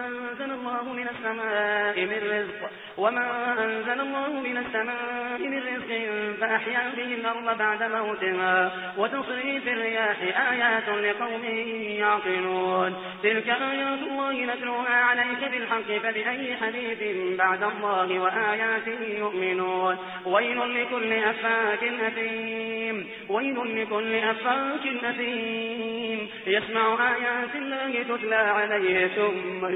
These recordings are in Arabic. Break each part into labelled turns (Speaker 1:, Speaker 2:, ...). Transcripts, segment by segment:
Speaker 1: أنزل الله من السماء من رزق وما أنزل الله من السماء من رزق فأحيا به الأرض بعد موتها وتصريف الرياح آيات لقوم يعقلون تلك آيات الله نتلوها عليك بالحق فبأي حديث بعد الله وآياته يؤمنون ويل لكل أفاك أثيم ويل لكل أفاك أثيم يسمع آيات الله تتلى عليه ثم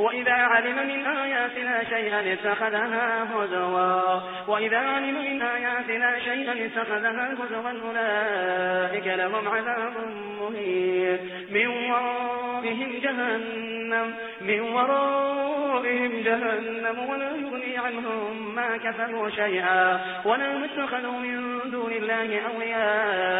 Speaker 1: وإذا علم من آياتنا شيئا اتخذها هزوا. وإذا علم من آياتنا شيئا اتخذها هزوا أولئك لهم عذاب مهين. من ورائهم جهنم من ورائهم جهنم ولا يغني عنهم ما كفروا شيئا. ولا متخذوا من دون الله أولياء.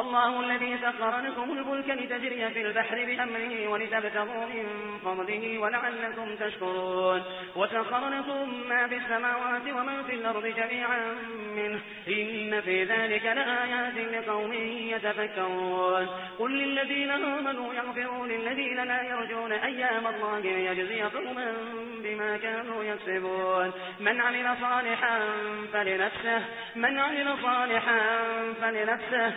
Speaker 1: الله الذي سخر لكم الفلك لتجري في البحر بأمره ولتبتغوا من فضله ولعلكم تشكرون. وسخر لكم ما في السماوات وما في الأرض جميعا منه. إن في ذلك لآيات لقوم يتفكرون. قل للذين آمنوا يغفروا للذين لا يرجون أيام الله ليجزي قوما بما كانوا يكسبون. من عمل صالحا فلنفسه. من عمل صالحا فلنفسه.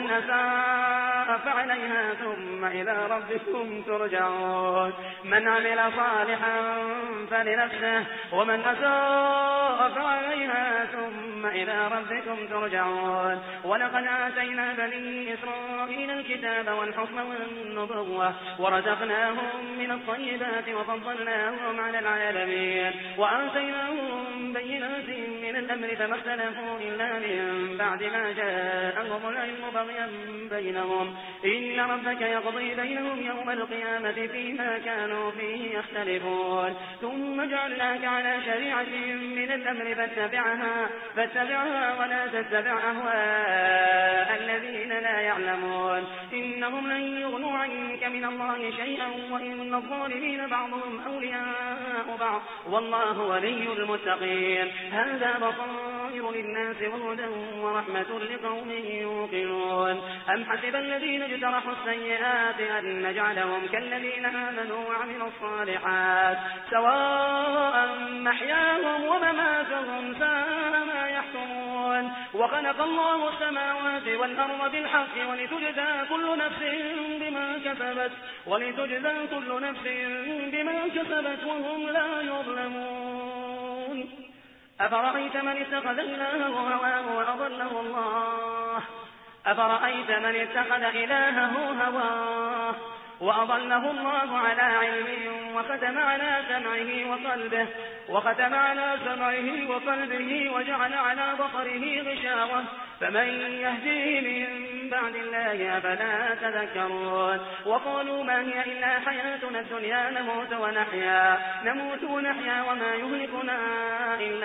Speaker 1: ومن أساء فعليها ثم إلى ربكم ترجعون. من عمل صالحا فلنفسه ومن أساء فعليها ثم إلى ربكم ترجعون. ولقد آتينا بني إسرائيل الكتاب والحكم والنبوة ورزقناهم من الطيبات وفضلناهم على العالمين وآتيناهم بينات من الأمر فما اختلفوا إلا من بعد ما جاءهم العلم بغيا بينهم. إن ربك يقضي بينهم يوم القيامة فيما كانوا فيه يختلفون. ثم جعلناك على شريعة من الأمر فاتبعها, فاتبعها ولا تتبع أهواء الذين لا يعلمون. إنهم لن يغنوا عنك من الله شيئا وإن الظالمين بعضهم أولياء بعض. والله ولي المتقين. هذا بصائر للناس وهدى ورحمة لقوم يوقنون. أم حسب الذين اجترحوا السيئات أن نجعلهم كالذين آمنوا وعملوا الصالحات سواء محياهم ومماتهم ساء ما يحكمون. وخلق الله السماوات والأرض بالحق ولتجزى كل نفس بما كسبت ولتجزى كل نفس بما كسبت وهم لا يظلمون. أفرأيت من اتخذ إلهه هواه وأضله الله؟ أفرأيت من اتخذ إلهه هواه وأضله الله على علم وختم على سمعه وقلبه وختم على سمعه وقلبه وجعل على بصره غشاوة. فمن يهديه من بعد الله أفلا تذكرون؟ وقالوا ما هي إلا حياتنا الدنيا نموت ونحيا نموت ونحيا وما يهلكنا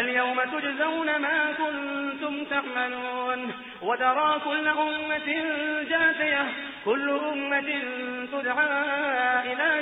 Speaker 1: اليوم تجزون ما كنتم تعملون وترى كل أمة جاثية كل أمة تدعى إلى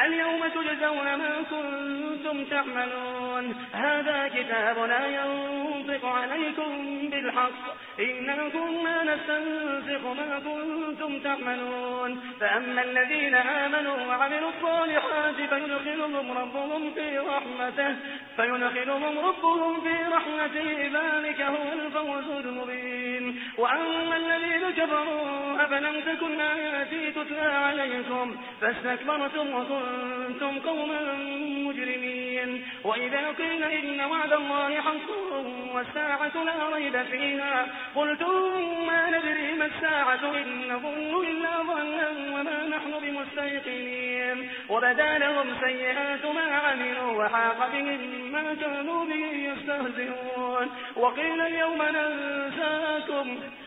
Speaker 1: اليوم تجزون ما كنتم تعملون. هذا كتابنا ينطق عليكم بالحق. إنا كنا نستنسخ ما كنتم تعملون. فأما الذين آمنوا وعملوا الصالحات فيدخلهم ربهم في رحمته فيدخلهم ربهم في رحمته. ذلك هو الفوز المبين. وأما الذين كفروا أفلم تكن آياتي تتلى عليكم فاستكبرتم وكنتم قوما مجرمين وإذا قيل إن وعد الله حق والساعة لا ريب فيها قلتم ما ندري ما الساعة إن نظن إلا ظنا وما نحن بمستيقنين وبدا لهم سيئات ما عملوا وحاق بهم ما كانوا به يستهزئون وقيل اليوم ننساكم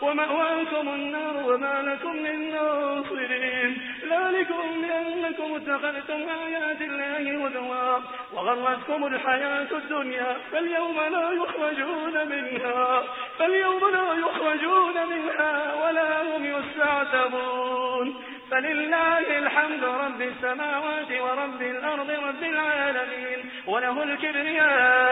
Speaker 1: ومأواكم النار وما لكم من ناصرين. ذلكم بأنكم اتخذتم آيات الله هدوا وغرتكم الحياة الدنيا فاليوم لا يخرجون منها فاليوم لا يخرجون منها ولا هم يستعتبون. فلله الحمد رب السماوات ورب الأرض رب العالمين وله الكبرياء